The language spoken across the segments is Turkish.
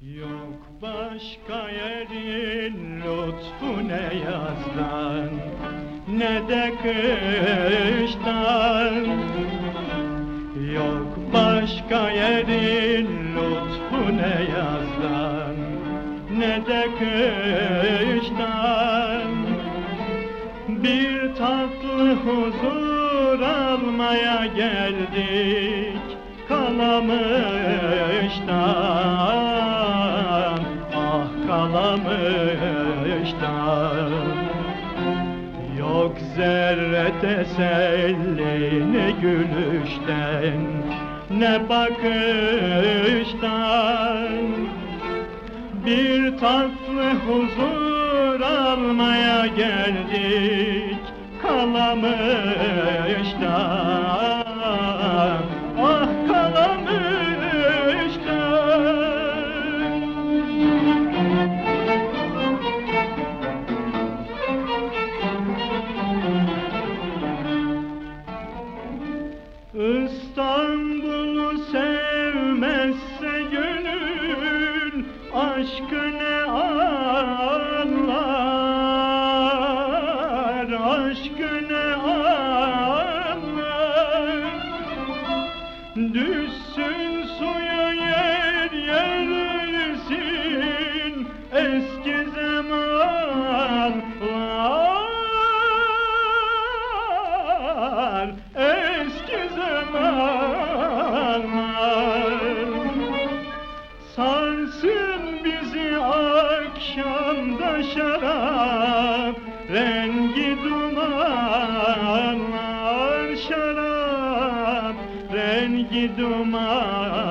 Yok başka yerin lütfu ne yazdan ne de kıştan. Yok başka yerin lütfu ne yazdan ne de kıştan. Bir tatlı huzur almaya geldik Kalamış'tan Kalamış'tan Yok zerre teselli ne gülüşten Ne bakıştan. Bir tatlı huzur almaya geldik Kalamış'tan İstanbul'u sevmezse gönül aşkı Rengi dumanlar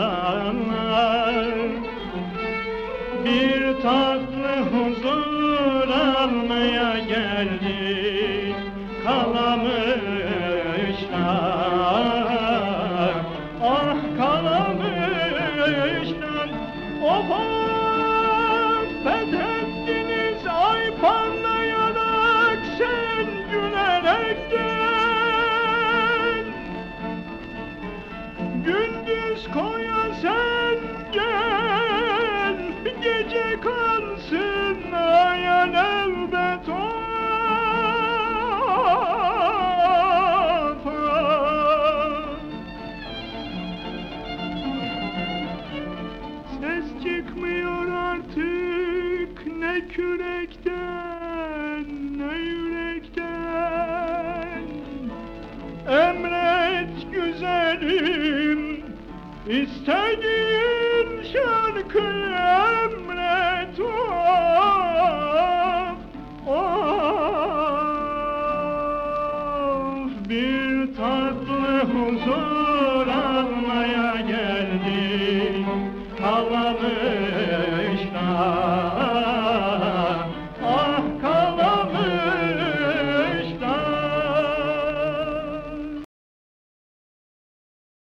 Bir tatlı huzur almaya geldik Kalamışlar Koya sen gel. Gece kalsın ayan of. Ses çıkmıyor artık ne kürekten ne yürekten. Emret güzelim İstediğin şarkı emret of, of. Bir tatlı huzur almaya geldim Havalı